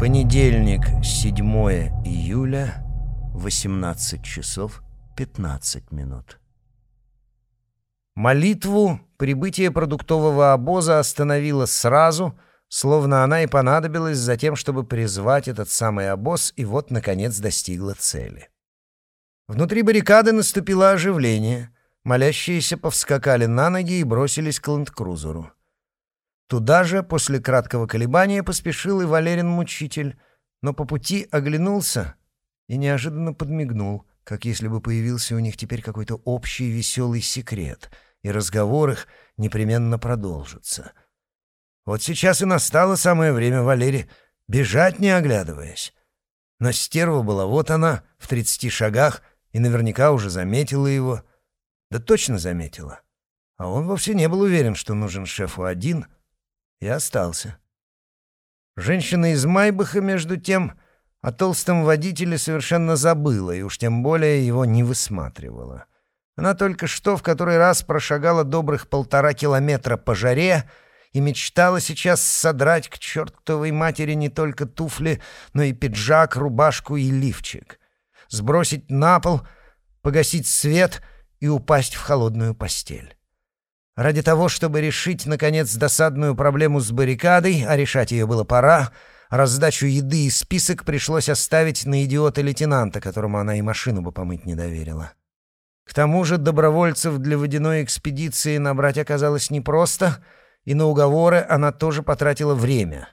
Понедельник, 7 июля, 18 часов 15 минут. Молитву прибытие продуктового обоза остановило сразу, словно она и понадобилась за тем, чтобы призвать этот самый обоз, и вот, наконец, достигла цели. Внутри баррикады наступило оживление. Молящиеся повскакали на ноги и бросились к ленд-крузеру. Туда же, после краткого колебания, поспешил и Валерин-мучитель, но по пути оглянулся и неожиданно подмигнул, как если бы появился у них теперь какой-то общий веселый секрет, и разговор их непременно продолжится. Вот сейчас и настало самое время Валере бежать, не оглядываясь. Но стерва была вот она, в тридцати шагах, и наверняка уже заметила его. Да точно заметила. А он вовсе не был уверен, что нужен шефу один — и остался. Женщина из Майбаха, между тем, о толстом водителе совершенно забыла и уж тем более его не высматривала. Она только что в который раз прошагала добрых полтора километра по жаре и мечтала сейчас содрать к чертовой матери не только туфли, но и пиджак, рубашку и лифчик. Сбросить на пол, погасить свет и упасть в холодную постель. Ради того, чтобы решить, наконец, досадную проблему с баррикадой, а решать ее было пора, раздачу еды и список пришлось оставить на идиота-лейтенанта, которому она и машину бы помыть не доверила. К тому же добровольцев для водяной экспедиции набрать оказалось непросто, и на уговоры она тоже потратила время.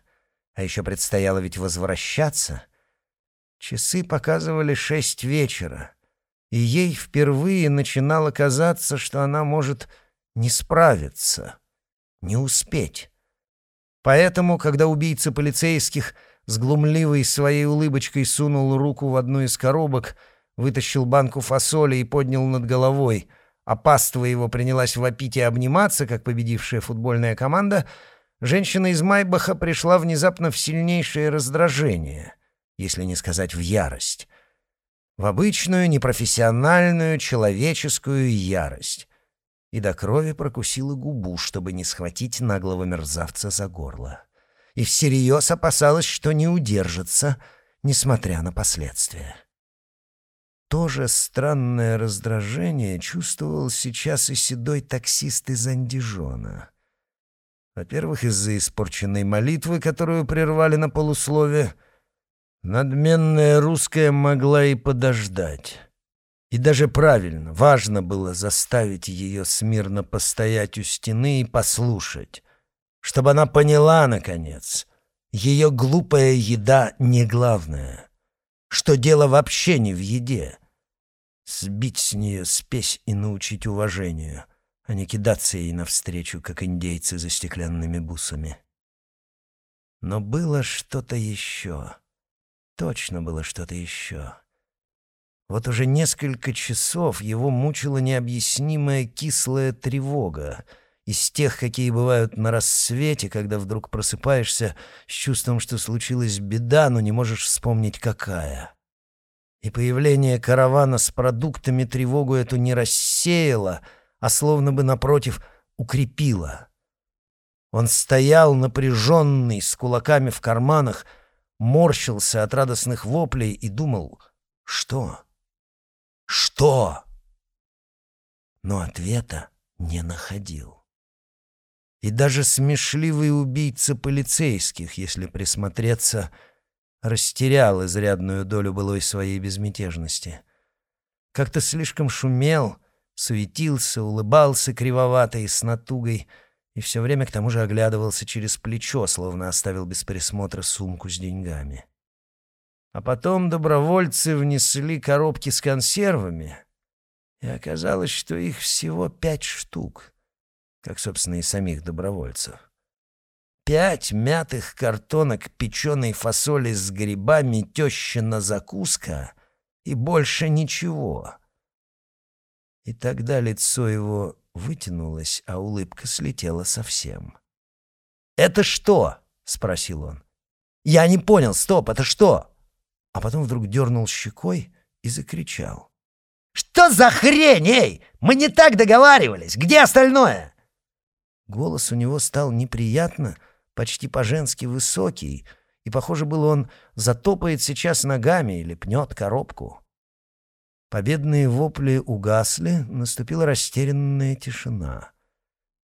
А еще предстояло ведь возвращаться. Часы показывали шесть вечера, и ей впервые начинало казаться, что она может не справиться, не успеть. Поэтому, когда убийца полицейских с глумливой своей улыбочкой сунул руку в одну из коробок, вытащил банку фасоли и поднял над головой, а паства его принялась вопить и обниматься, как победившая футбольная команда, женщина из Майбаха пришла внезапно в сильнейшее раздражение, если не сказать в ярость. В обычную, непрофессиональную, человеческую ярость и до крови прокусила губу, чтобы не схватить наглого мерзавца за горло. И всерьез опасалась, что не удержится, несмотря на последствия. То же странное раздражение чувствовал сейчас и седой таксист из Андижона. Во-первых, из-за испорченной молитвы, которую прервали на полуслове, надменная русская могла и подождать. И даже правильно, важно было заставить ее смирно постоять у стены и послушать, чтобы она поняла, наконец, ее глупая еда не главное, что дело вообще не в еде. Сбить с нее спесь и научить уважению, а не кидаться ей навстречу, как индейцы за стеклянными бусами. Но было что-то еще. Точно было что-то еще. Вот уже несколько часов его мучила необъяснимая кислая тревога, из тех, какие бывают на рассвете, когда вдруг просыпаешься с чувством, что случилась беда, но не можешь вспомнить, какая. И появление каравана с продуктами тревогу эту не рассеяло, а словно бы, напротив, укрепило. Он стоял напряженный, с кулаками в карманах, морщился от радостных воплей и думал, что... Что? Но ответа не находил. И даже смешливый убийца полицейских, если присмотреться, растерял изрядную долю былой своей безмятежности. Как-то слишком шумел, суетился, улыбался кривовато и с натугой, и все время к тому же оглядывался через плечо, словно оставил без присмотра сумку с деньгами. А потом добровольцы внесли коробки с консервами, и оказалось, что их всего пять штук, как, собственно, и самих добровольцев. Пять мятых картонок печеной фасоли с грибами тещина закуска и больше ничего. И тогда лицо его вытянулось, а улыбка слетела совсем. «Это что?» — спросил он. «Я не понял, стоп, это что?» А потом вдруг дернул щекой и закричал. «Что за хрень, эй? Мы не так договаривались! Где остальное?» Голос у него стал неприятно, почти по-женски высокий, и, похоже было, он затопает сейчас ногами или пнет коробку. Победные вопли угасли, наступила растерянная тишина.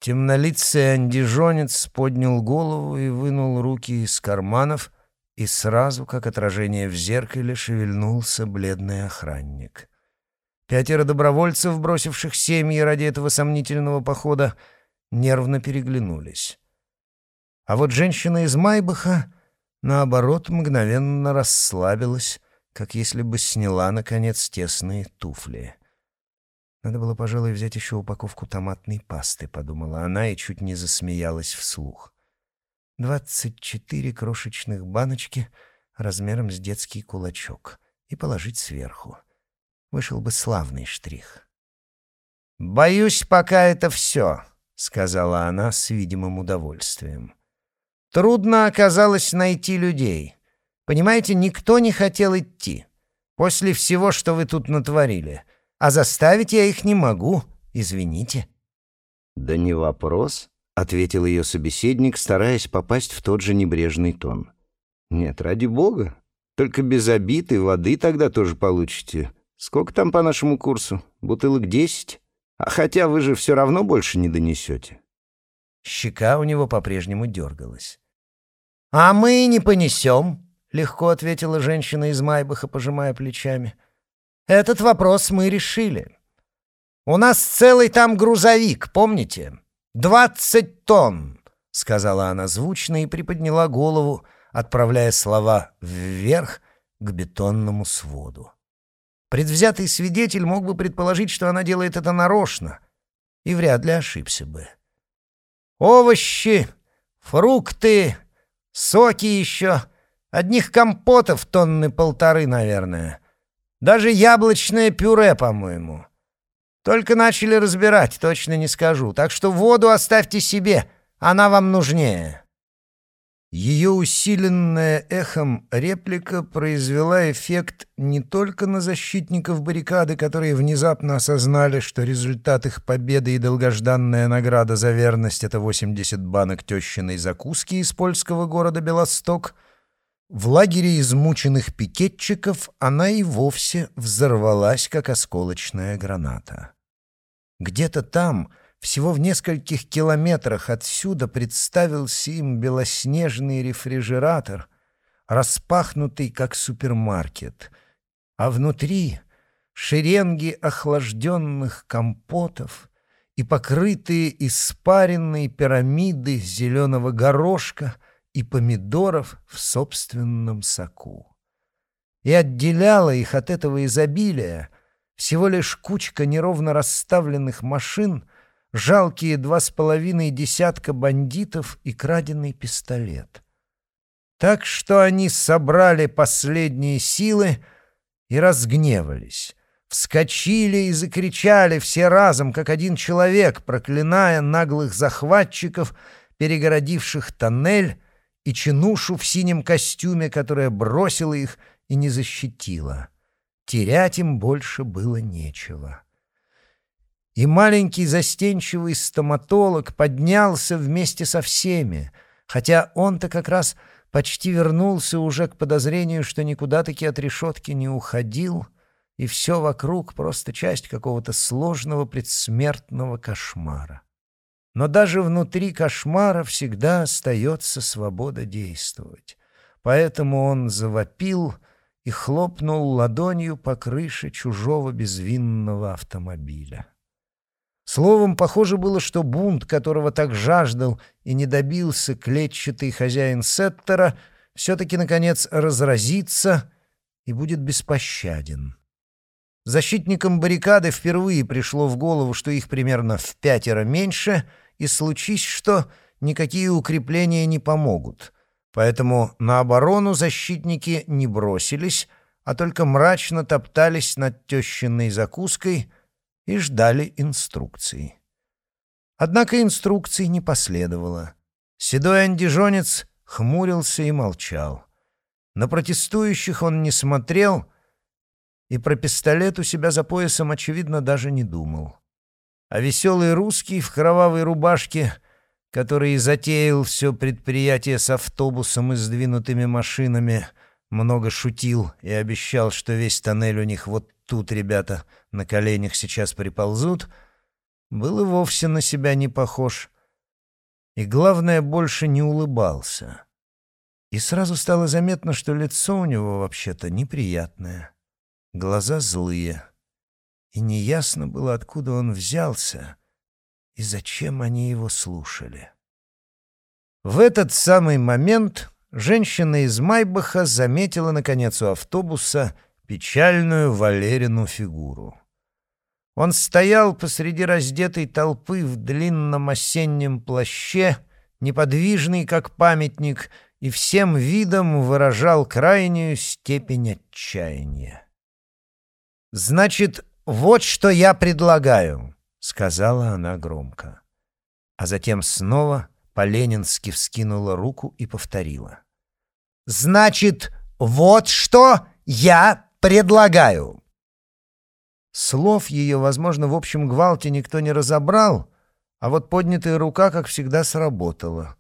Темнолицый андижонец поднял голову и вынул руки из карманов, и сразу, как отражение в зеркале, шевельнулся бледный охранник. Пятеро добровольцев, бросивших семьи ради этого сомнительного похода, нервно переглянулись. А вот женщина из Майбаха, наоборот, мгновенно расслабилась, как если бы сняла, наконец, тесные туфли. «Надо было, пожалуй, взять еще упаковку томатной пасты», — подумала она и чуть не засмеялась вслух. «Двадцать четыре крошечных баночки размером с детский кулачок и положить сверху. Вышел бы славный штрих». «Боюсь, пока это все», — сказала она с видимым удовольствием. «Трудно оказалось найти людей». Понимаете, никто не хотел идти. После всего, что вы тут натворили. А заставить я их не могу. Извините». «Да не вопрос», — ответил ее собеседник, стараясь попасть в тот же небрежный тон. «Нет, ради бога. Только без обид воды тогда тоже получите. Сколько там по нашему курсу? Бутылок десять? А хотя вы же все равно больше не донесете». Щека у него по-прежнему дергалась. «А мы не понесем», — легко ответила женщина из Майбаха, пожимая плечами. «Этот вопрос мы решили. У нас целый там грузовик, помните? Двадцать тонн!» — сказала она звучно и приподняла голову, отправляя слова вверх к бетонному своду. Предвзятый свидетель мог бы предположить, что она делает это нарочно, и вряд ли ошибся бы. «Овощи, фрукты, соки еще...» Одних компотов тонны полторы, наверное. Даже яблочное пюре, по-моему. Только начали разбирать, точно не скажу. Так что воду оставьте себе, она вам нужнее». Ее усиленная эхом реплика произвела эффект не только на защитников баррикады, которые внезапно осознали, что результат их победы и долгожданная награда за верность — это 80 банок тещиной закуски из польского города Белосток — в лагере измученных пикетчиков она и вовсе взорвалась, как осколочная граната. Где-то там, всего в нескольких километрах отсюда, представился им белоснежный рефрижератор, распахнутый, как супермаркет, а внутри шеренги охлажденных компотов и покрытые испаренные пирамиды зеленого горошка — и помидоров в собственном соку. И отделяла их от этого изобилия всего лишь кучка неровно расставленных машин, жалкие два с половиной десятка бандитов и краденый пистолет. Так что они собрали последние силы и разгневались. Вскочили и закричали все разом, как один человек, проклиная наглых захватчиков, перегородивших тоннель, и чинушу в синем костюме, которая бросила их и не защитила. Терять им больше было нечего. И маленький застенчивый стоматолог поднялся вместе со всеми, хотя он-то как раз почти вернулся уже к подозрению, что никуда-таки от решетки не уходил, и все вокруг просто часть какого-то сложного предсмертного кошмара. Но даже внутри кошмара всегда остается свобода действовать. Поэтому он завопил и хлопнул ладонью по крыше чужого безвинного автомобиля. Словом, похоже было, что бунт, которого так жаждал и не добился клетчатый хозяин Сеттера, все-таки, наконец, разразится и будет беспощаден. Защитникам баррикады впервые пришло в голову, что их примерно в пятеро меньше, и случись что, никакие укрепления не помогут. Поэтому на оборону защитники не бросились, а только мрачно топтались над тещиной закуской и ждали инструкций. Однако инструкций не последовало. Седой андижонец хмурился и молчал. На протестующих он не смотрел — и про пистолет у себя за поясом, очевидно, даже не думал. А веселый русский в кровавой рубашке который затеял все предприятие с автобусом и сдвинутыми машинами, много шутил и обещал, что весь тоннель у них вот тут, ребята, на коленях сейчас приползут, был и вовсе на себя не похож. И, главное, больше не улыбался. И сразу стало заметно, что лицо у него вообще-то неприятное, глаза злые. И неясно было, откуда он взялся и зачем они его слушали. В этот самый момент женщина из Майбаха заметила, наконец, у автобуса печальную Валерину фигуру. Он стоял посреди раздетой толпы в длинном осеннем плаще, неподвижный, как памятник, и всем видом выражал крайнюю степень отчаяния. «Значит, вот что я предлагаю», — сказала она громко. А затем снова по-ленински вскинула руку и повторила. «Значит, вот что я предлагаю». Слов ее, возможно, в общем гвалте никто не разобрал, а вот поднятая рука, как всегда, сработала.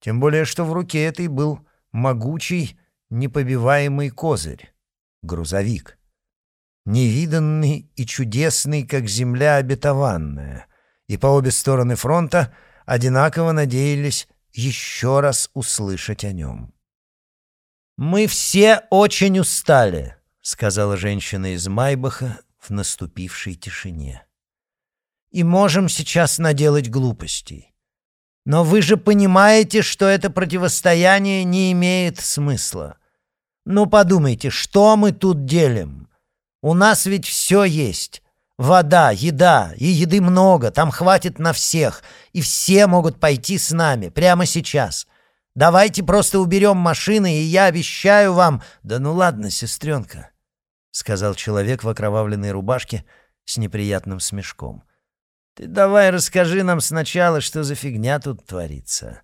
Тем более, что в руке этой был могучий, непобиваемый козырь — грузовик. Невиданный и чудесный, как земля обетованная. И по обе стороны фронта одинаково надеялись еще раз услышать о нем. «Мы все очень устали», — сказала женщина из Майбаха в наступившей тишине. «И можем сейчас наделать глупостей. Но вы же понимаете, что это противостояние не имеет смысла. Ну подумайте, что мы тут делим? У нас ведь все есть. Вода, еда, и еды много, там хватит на всех, и все могут пойти с нами прямо сейчас. Давайте просто уберем машины, и я обещаю вам... Да ну ладно, сестренка, — сказал человек в окровавленной рубашке с неприятным смешком. Ты давай расскажи нам сначала, что за фигня тут творится.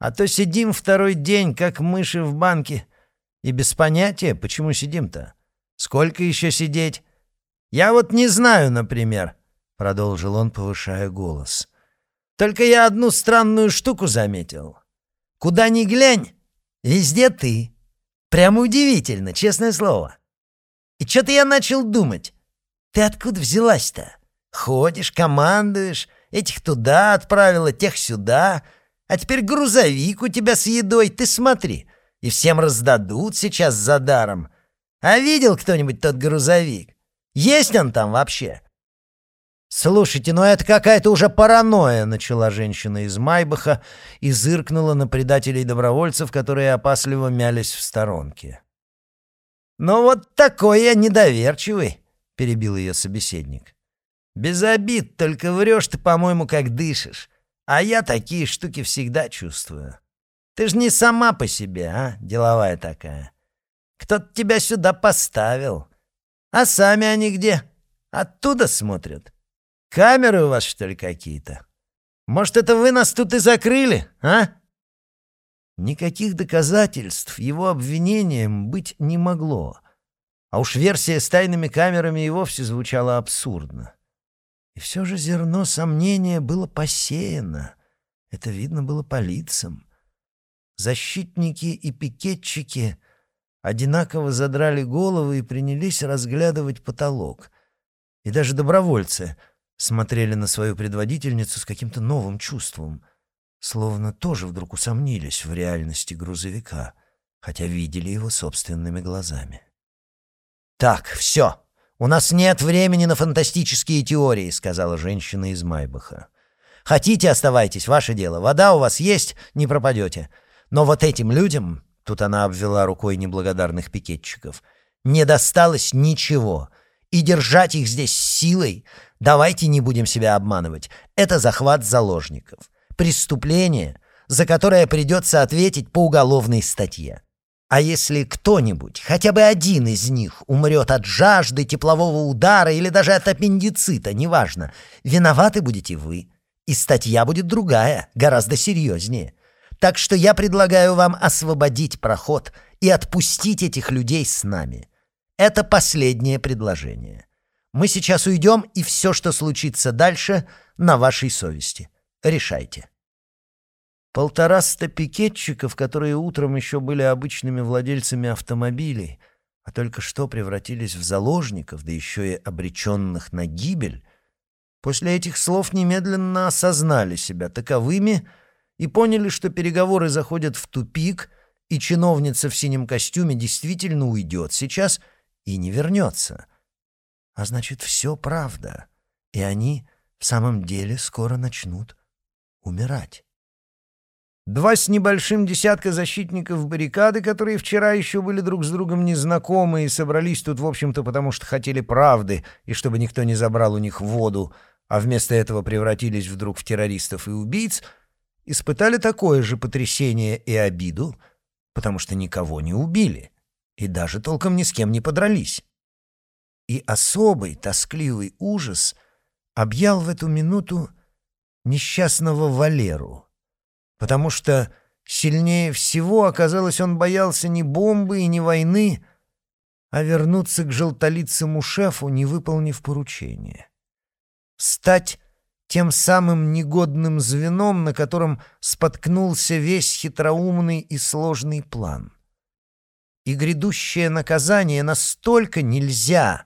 А то сидим второй день, как мыши в банке, и без понятия, почему сидим-то. Сколько еще сидеть? Я вот не знаю, например, — продолжил он, повышая голос. Только я одну странную штуку заметил. Куда ни глянь, везде ты. Прямо удивительно, честное слово. И что-то я начал думать. Ты откуда взялась-то? Ходишь, командуешь, этих туда отправила, тех сюда. А теперь грузовик у тебя с едой, ты смотри. И всем раздадут сейчас за даром. А видел кто-нибудь тот грузовик? Есть он там вообще?» «Слушайте, ну это какая-то уже паранойя», — начала женщина из Майбаха и зыркнула на предателей-добровольцев, которые опасливо мялись в сторонке. «Ну вот такой я недоверчивый», — перебил ее собеседник. Без обид, только врешь ты, по-моему, как дышишь. А я такие штуки всегда чувствую. Ты ж не сама по себе, а, деловая такая. Кто-то тебя сюда поставил. А сами они где? Оттуда смотрят. Камеры у вас, что ли, какие-то? Может, это вы нас тут и закрыли, а? Никаких доказательств его обвинением быть не могло. А уж версия с тайными камерами и вовсе звучала абсурдно. И все же зерно сомнения было посеяно. Это видно было по лицам. Защитники и пикетчики одинаково задрали головы и принялись разглядывать потолок. И даже добровольцы смотрели на свою предводительницу с каким-то новым чувством, словно тоже вдруг усомнились в реальности грузовика, хотя видели его собственными глазами. «Так, все!» «У нас нет времени на фантастические теории», — сказала женщина из Майбаха. «Хотите, оставайтесь, ваше дело. Вода у вас есть, не пропадете. Но вот этим людям...» — тут она обвела рукой неблагодарных пикетчиков — «не досталось ничего. И держать их здесь силой... Давайте не будем себя обманывать. Это захват заложников. Преступление, за которое придется ответить по уголовной статье. А если кто-нибудь, хотя бы один из них, умрет от жажды, теплового удара или даже от аппендицита, неважно, виноваты будете вы. И статья будет другая, гораздо серьезнее. Так что я предлагаю вам освободить проход и отпустить этих людей с нами. Это последнее предложение. Мы сейчас уйдем, и все, что случится дальше, на вашей совести. Решайте. Полтораста пикетчиков, которые утром еще были обычными владельцами автомобилей, а только что превратились в заложников, да еще и обреченных на гибель, после этих слов немедленно осознали себя таковыми и поняли, что переговоры заходят в тупик, и чиновница в синем костюме действительно уйдет сейчас и не вернется. А значит, все правда, и они в самом деле скоро начнут умирать. Два с небольшим десятка защитников баррикады, которые вчера еще были друг с другом незнакомы и собрались тут, в общем-то, потому что хотели правды и чтобы никто не забрал у них воду, а вместо этого превратились вдруг в террористов и убийц, испытали такое же потрясение и обиду, потому что никого не убили и даже толком ни с кем не подрались. И особый тоскливый ужас объял в эту минуту несчастного Валеру — потому что сильнее всего, оказалось, он боялся не бомбы и не войны, а вернуться к желтолицему шефу, не выполнив поручение. Стать тем самым негодным звеном, на котором споткнулся весь хитроумный и сложный план. И грядущее наказание настолько нельзя,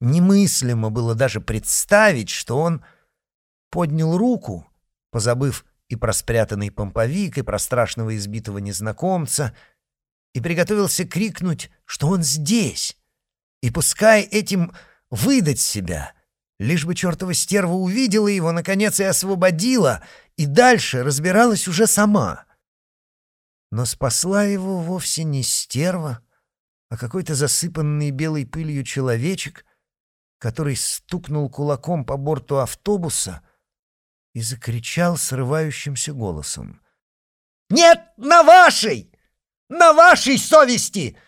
немыслимо было даже представить, что он поднял руку, позабыв и про спрятанный помповик, и про страшного избитого незнакомца, и приготовился крикнуть, что он здесь, и пускай этим выдать себя, лишь бы чертова стерва увидела его, наконец, и освободила, и дальше разбиралась уже сама. Но спасла его вовсе не стерва, а какой-то засыпанный белой пылью человечек, который стукнул кулаком по борту автобуса — и закричал срывающимся голосом. «Нет, на вашей! На вашей совести!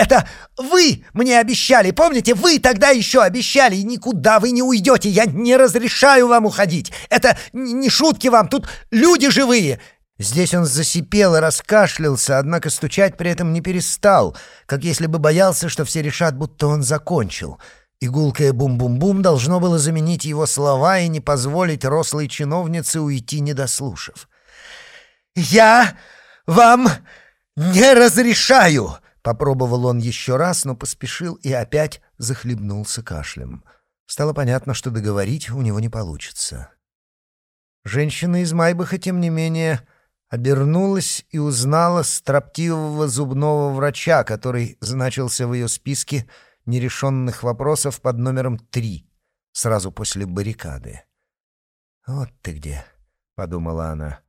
Это вы мне обещали, помните? Вы тогда еще обещали, и никуда вы не уйдете, я не разрешаю вам уходить! Это не шутки вам, тут люди живые!» Здесь он засипел и раскашлялся, однако стучать при этом не перестал, как если бы боялся, что все решат, будто он закончил — Игулкое бум-бум-бум должно было заменить его слова и не позволить рослой чиновнице уйти, не дослушав. «Я вам не разрешаю!» Попробовал он еще раз, но поспешил и опять захлебнулся кашлем. Стало понятно, что договорить у него не получится. Женщина из Майбаха, тем не менее, обернулась и узнала строптивого зубного врача, который значился в ее списке — нерешенных вопросов под номером три, сразу после баррикады. «Вот ты где», — подумала она.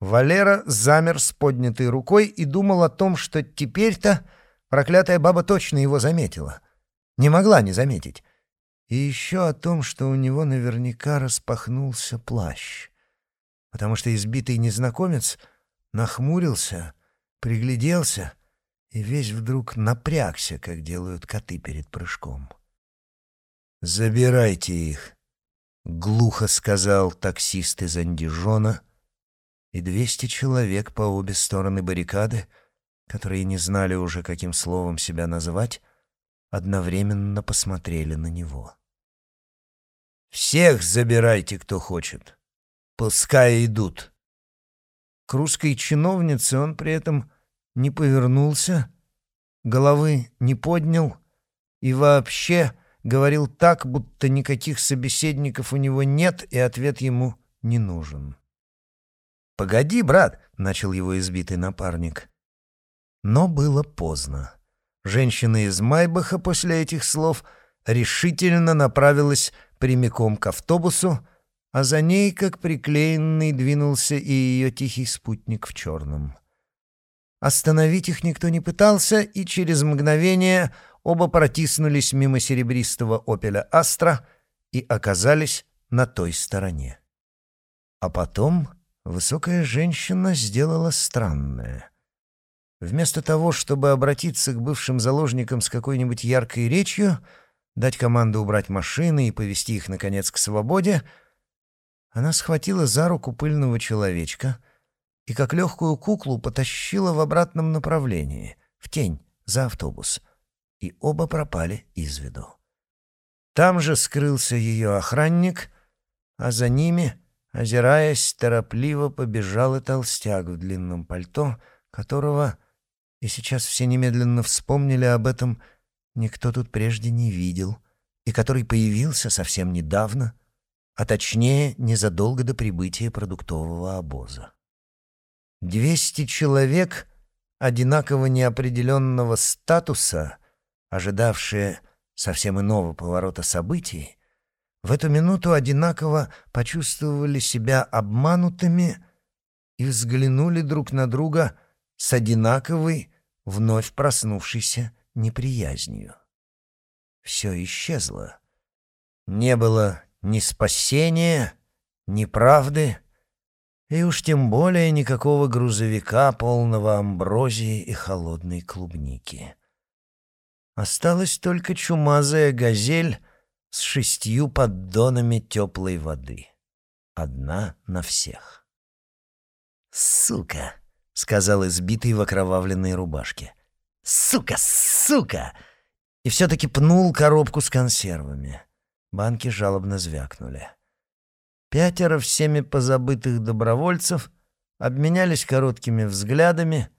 Валера замер с поднятой рукой и думал о том, что теперь-то проклятая баба точно его заметила. Не могла не заметить. И еще о том, что у него наверняка распахнулся плащ. Потому что избитый незнакомец нахмурился, пригляделся — и весь вдруг напрягся, как делают коты перед прыжком. «Забирайте их», — глухо сказал таксист из Андижона, и двести человек по обе стороны баррикады, которые не знали уже, каким словом себя назвать, одновременно посмотрели на него. «Всех забирайте, кто хочет. Пускай идут». К русской чиновнице он при этом не повернулся, головы не поднял и вообще говорил так, будто никаких собеседников у него нет, и ответ ему не нужен. «Погоди, брат!» — начал его избитый напарник. Но было поздно. Женщина из Майбаха после этих слов решительно направилась прямиком к автобусу, а за ней, как приклеенный, двинулся и ее тихий спутник в черном. Остановить их никто не пытался, и через мгновение оба протиснулись мимо серебристого «Опеля Астра» и оказались на той стороне. А потом высокая женщина сделала странное. Вместо того, чтобы обратиться к бывшим заложникам с какой-нибудь яркой речью, дать команду убрать машины и повести их, наконец, к свободе, она схватила за руку пыльного человечка — и как легкую куклу потащила в обратном направлении, в тень, за автобус. И оба пропали из виду. Там же скрылся ее охранник, а за ними Озираясь, торопливо побежал и толстяк в длинном пальто, которого, и сейчас все немедленно вспомнили об этом, никто тут прежде не видел, и который появился совсем недавно, а точнее незадолго до прибытия продуктового обоза. Двести человек одинаково неопределенного статуса, ожидавшие совсем иного поворота событий, в эту минуту одинаково почувствовали себя обманутыми и взглянули друг на друга с одинаковой, вновь проснувшейся неприязнью. Все исчезло. Не было ни спасения, ни правды, и уж тем более никакого грузовика, полного амброзии и холодной клубники. Осталась только чумазая газель с шестью поддонами теплой воды. Одна на всех. «Сука!» — сказал избитый в окровавленной рубашке. «Сука! Сука!» И все-таки пнул коробку с консервами. Банки жалобно звякнули. Пятеро всеми позабытых добровольцев обменялись короткими взглядами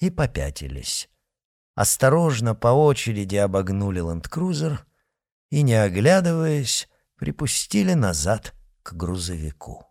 и попятились. Осторожно по очереди обогнули ленд-крузер — и, не оглядываясь, припустили назад к грузовику.